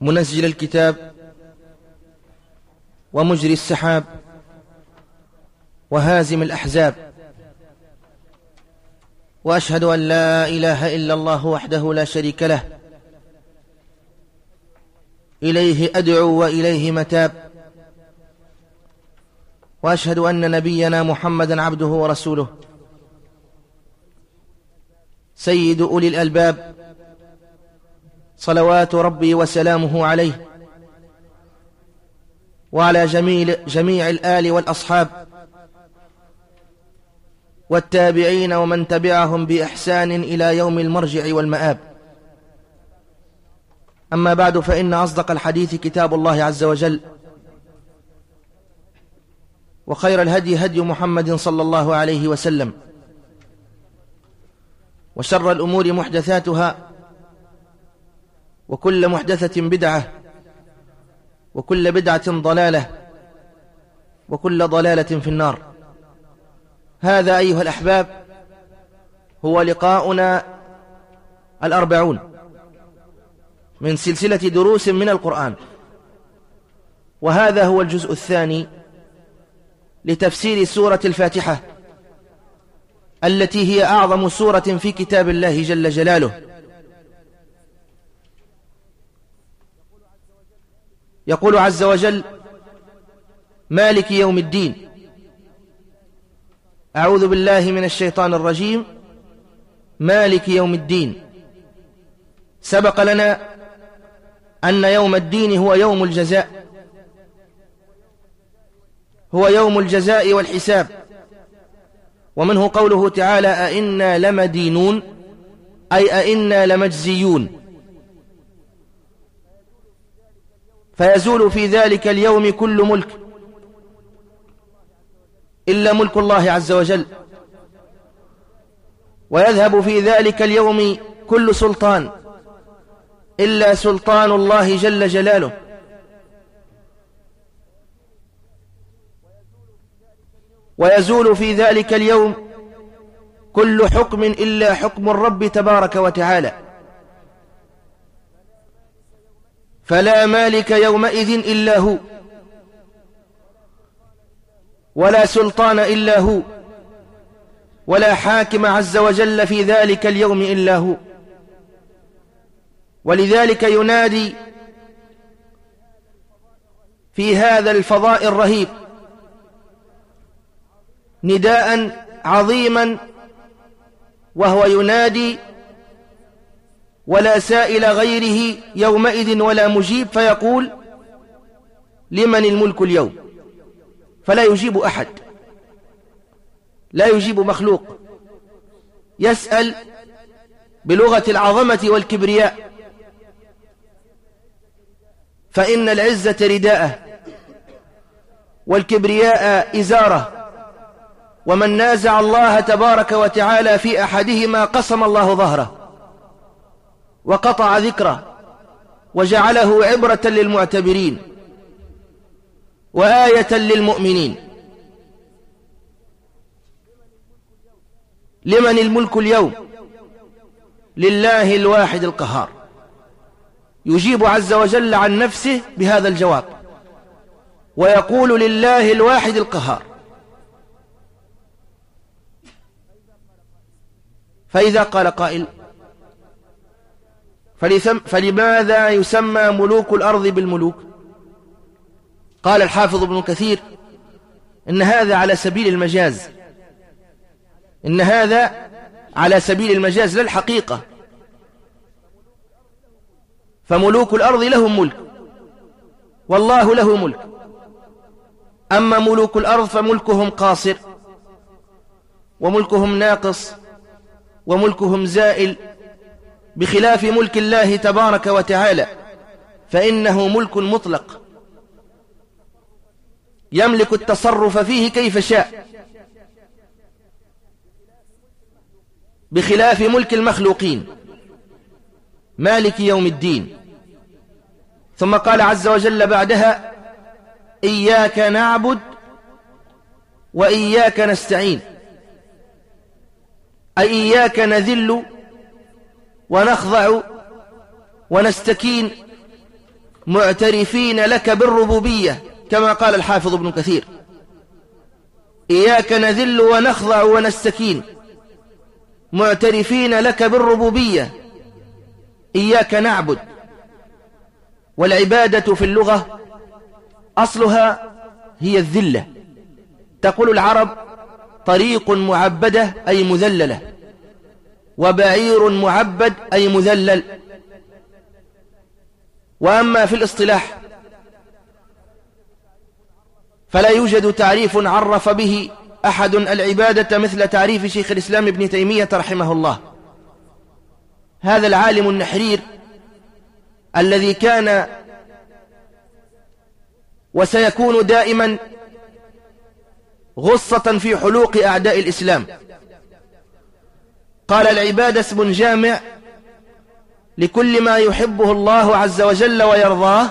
منزل الكتاب ومجري السحاب وهازم الأحزاب. وأشهد أن لا إله إلا الله وحده لا شريك له. إليه أدعو وإليه متاب. وأشهد أن نبينا محمدا عبده ورسوله. سيد أولي الألباب. صلوات ربي وسلامه عليه وعلى جميع, جميع الآل والأصحاب والتابعين ومن تبعهم بإحسان إلى يوم المرجع والمآب. أما بعد فإن أصدق الحديث كتاب الله عز وجل وخير الهدي هدي محمد صلى الله عليه وسلم وشر الأمور محدثاتها وكل محدثة بدعة وكل بدعة ضلالة وكل ضلالة في النار. هذا أيها الأحباب هو لقاؤنا الأربعون من سلسلة دروس من القرآن. وهذا هو الجزء الثاني لتفسير سورة الفاتحة التي هي أعظم سورة في كتاب الله جل جلاله. يقول عز وجل مالك يوم الدين. أعوذ بالله من الشيطان الرجيم. مالك يوم الدين. سبق لنا أن يوم الدين هو يوم الجزاء. هو يوم الجزاء والحساب. ومنه قوله تعالى أئنا لمدينون أي أئنا لمجزيون. فيزول في ذلك اليوم كل ملك إلا ملك الله عز وجل. ويذهب في ذلك اليوم كل سلطان إلا سلطان الله جل جلاله. ويزول في ذلك اليوم كل حكم إلا حكم الرب تبارك وتعالى. فلا مالك يومئذ إلا هو ولا سلطان إلا هو ولا حاكم عز وجل في ذلك اليوم إلا هو. ولذلك ينادي في هذا الفضاء الرهيب نداء عظيما وهو ينادي ولا سائل غيره يومئذ ولا مجيب فيقول لمن الملك اليوم؟ فلا يجيب أحد. لا يجيب مخلوق. يسأل بلغة العظمة والكبرياء. فإن العزة رداءه والكبرياء إزاره. ومن نازع الله تبارك وتعالى في أحدهما قسم الله ظهره. وقطع ذكره وجعله عبرة للمعتبرين وآية للمؤمنين. لمن الملك اليوم؟ لله الواحد القهار. يجيب عز وجل عن نفسه بهذا الجواب. ويقول لله الواحد القهار. فإذا قال قائل فلماذا يسمى ملوك الأرض بالملوك؟ قال الحافظ ابن كثير إن هذا على سبيل المجاز. إن هذا على سبيل المجاز لا الحقيقة. فملوك الأرض لهم ملك والله له ملك. أما ملوك الأرض فملكهم قاصر وملكهم ناقص وملكهم زائل بخلاف ملك الله تبارك وتعالى فإنه ملك مطلق. يملك التصرف فيه كيف شاء. بخلاف ملك المخلوقين. مالك يوم الدين. ثم قال عز وجل بعدها إياك نعبد وإياك نستعين. أي إياك نذل ونخضع ونستكين معترفين لك بالربوبية كما قال الحافظ ابن كثير. إياك نذل ونخضع ونستكين معترفين لك بالربوبية. إياك نعبد والعبادة في اللغة أصلها هي الذلة. تقول العرب طريق معبدة أي مذللة. وبعير معبد أي مذلل. وأما في الاصطلاح فلا يوجد تعريف عرف به أحد العبادة مثل تعريف شيخ الإسلام ابن تيمية رحمه الله. هذا العالم النحرير الذي كان وسيكون دائما غصة في حلوق أعداء الإسلام. قال العبادة اسم جامع لكل ما يحبه الله عز وجل ويرضاه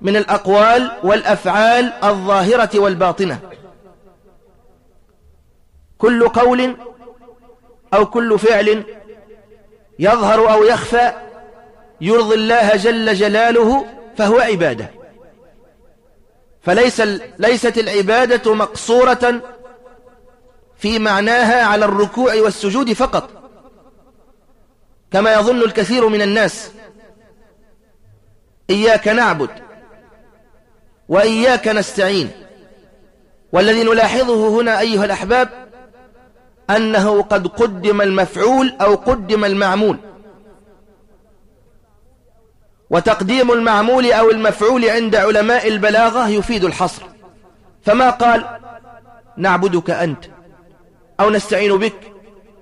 من الأقوال والأفعال الظاهرة والباطنة. كل قول أو كل فعل يظهر أو يخفى يرضي الله جل جلاله فهو عبادة. فليس ليست العبادة مقصورة في معناها على الركوع والسجود فقط. كما يظن الكثير من الناس. إياك نعبد وإياك نستعين. والذي نلاحظه هنا أيها الأحباب أنه قد قدم المفعول أو قدم المعمول. وتقديم المعمول أو المفعول عند علماء البلاغة يفيد الحصر. فما قال نعبدك أنت؟ أو نستعين بك.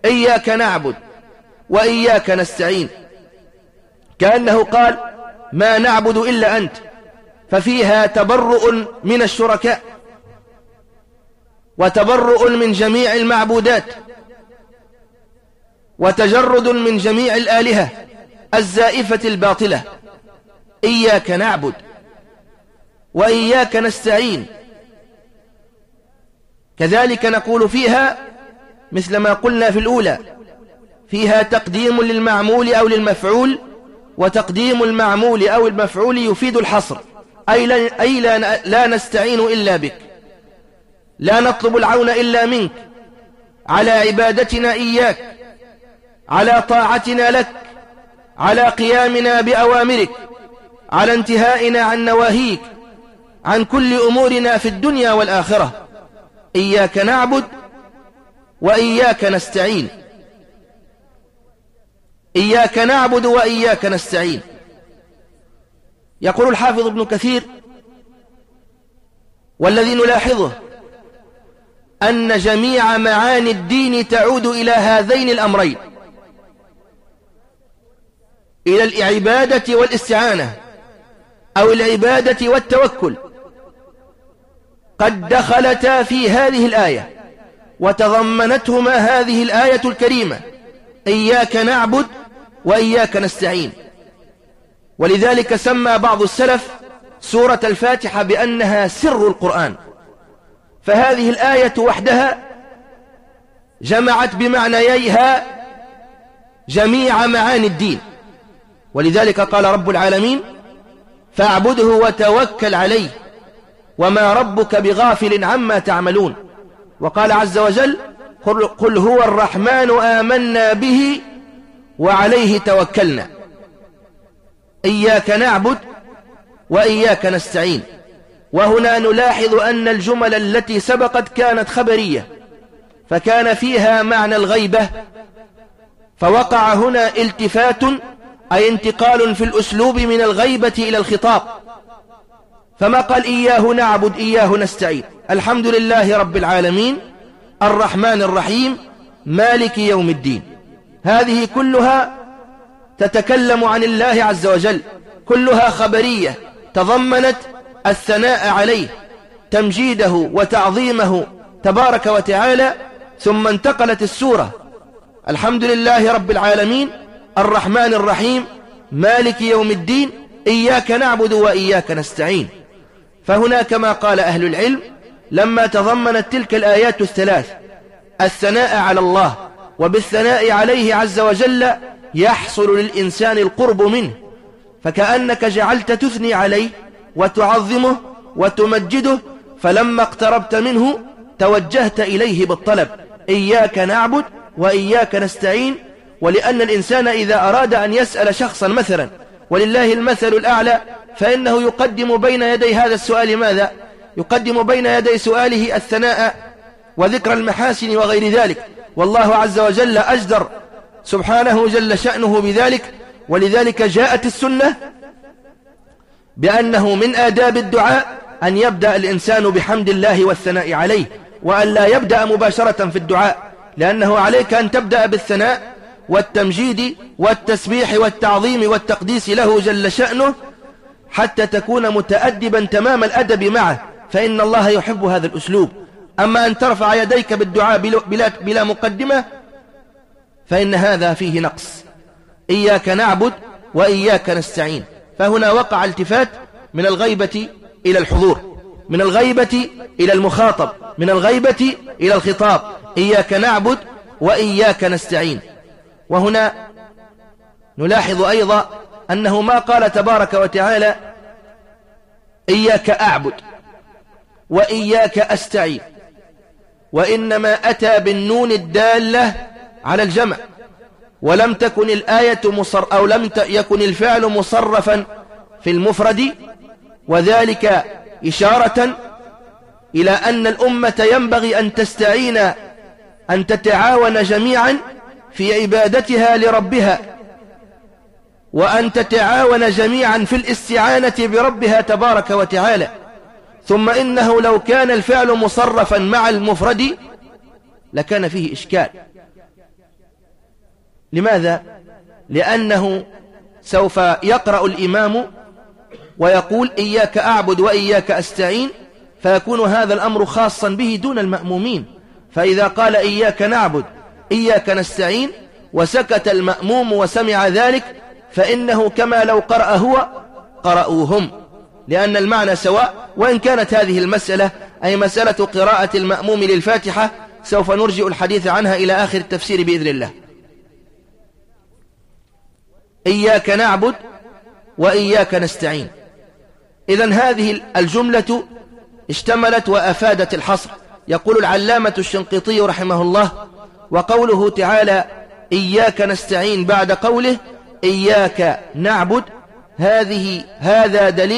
إياك نعبد وإياك نستعين. كأنه قال ما نعبد إلا أنت ففيها تبرؤ من الشركاء وتبرؤ من جميع المعبودات وتجرد من جميع الآلهة الزائفة الباطلة. إياك نعبد وإياك نستعين. كذلك نقول فيها مثل ما قلنا في الأولى فيها تقديم للمعمول أو للمفعول وتقديم المعمول أو المفعول يفيد الحصر أي, لا, أي لا, لا نستعين إلا بك لا نطلب العون إلا منك على عبادتنا إياك على طاعتنا لك على قيامنا بأوامرك على انتهائنا عن نواهيك عن كل أمورنا في الدنيا والآخرة. إياك نعبد وإياك نستعين. إياك نعبد وإياك نستعين. يقول الحافظ ابن كثير والذي نلاحظه أن جميع معاني الدين تعود إلى هذين الأمرين إلى العبادة والاستعانة أو العبادة والتوكل. قد دخلتا في هذه الآية. وتضمنتهما هذه الآية الكريمة. إياك نعبد وإياك نستعين. ولذلك سمى بعض السلف سورة الفاتحة بأنها سر القرآن. فهذه الآية وحدها جمعت بمعنييها جميع معاني الدين. ولذلك قال رب العالمين فاعبده وتوكل عليه وما ربك بغافل عما تعملون. وقال عز وجل قل هو الرحمن آمنا به وعليه توكلنا. إياك نعبد وإياك نستعين. وهنا نلاحظ أن الجمل التي سبقت كانت خبرية فكان فيها معنى الغيبة فوقع هنا التفات أي انتقال في الأسلوب من الغيبة إلى الخطاب. فما قال إياه نعبد إياه نستعين. الحمد لله رب العالمين الرحمن الرحيم مالك يوم الدين. هذه كلها تتكلم عن الله عز وجل. كلها خبرية تضمنت الثناء عليه تمجيده وتعظيمه تبارك وتعالى ثم انتقلت السورة. الحمد لله رب العالمين الرحمن الرحيم مالك يوم الدين إياك نعبد وإياك نستعين. فهنا كما قال أهل العلم لما تضمنت تلك الآيات الثلاث الثناء على الله وبالثناء عليه عز وجل يحصل للإنسان القرب منه فكأنك جعلت تثني عليه وتعظمه وتمجده فلما اقتربت منه توجهت إليه بالطلب إياك نعبد وإياك نستعين ولأن الإنسان إذا أراد أن يسأل شخصا مثلا ولله المثل الأعلى فإنه يقدم بين يدي هذا السؤال ماذا؟ يقدم بين يدي سؤاله الثناء وذكر المحاسن وغير ذلك والله عز وجل أجدر سبحانه جل شأنه بذلك ولذلك جاءت السنة بأنه من آداب الدعاء أن يبدأ الإنسان بحمد الله والثناء عليه وأن لا يبدأ مباشرة في الدعاء لأنه عليك أن تبدأ بالثناء والتمجيد والتسبيح والتعظيم والتقديس له جل شأنه حتى تكون متأدبا تمام الأدب معه فإن الله يحب هذا الأسلوب. أما أن ترفع يديك بالدعاء بلا, بلا مقدمة فإن هذا فيه نقص. إياك نعبد وإياك نستعين. فهنا وقع التفات من الغيبة إلى الحضور من الغيبة إلى المخاطب من الغيبة إلى الخطاب. إياك نعبد وإياك نستعين. وهنا نلاحظ أيضا أنه ما قال تبارك وتعالى إياك أعبد وإياك أستعين وإنما أتى بالنون الدالة على الجمع ولم تكن الآية مصر أو لم يكن الفعل مصرفا في المفرد وذلك إشارة إلى أن الأمة ينبغي أن تستعين أن تتعاون جميعا في عبادتها لربها وأن تتعاون جميعا في الاستعانة بربها تبارك وتعالى. ثم إنه لو كان الفعل مصرفا مع المفرد لكان فيه إشكال. لماذا؟ لأنه سوف يقرأ الإمام ويقول إياك أعبد وإياك أستعين فيكون هذا الأمر خاصا به دون المأمومين. فإذا قال إياك نعبد إياك نستعين وسكت المأموم وسمع ذلك فإنه كما لو قرأ هو قرأوهم. لأن المعنى سواء وإن كانت هذه المسألة أي مسألة قراءة المأموم للفاتحة سوف نرجئ الحديث عنها إلى آخر التفسير بإذن الله. إياك نعبد وإياك نستعين. إذا هذه الجملة اشتملت وأفادت الحصر. يقول العلامة الشنقيطي رحمه الله وقوله تعالى إياك نستعين بعد قوله إياك نعبد. هذه هذا دليل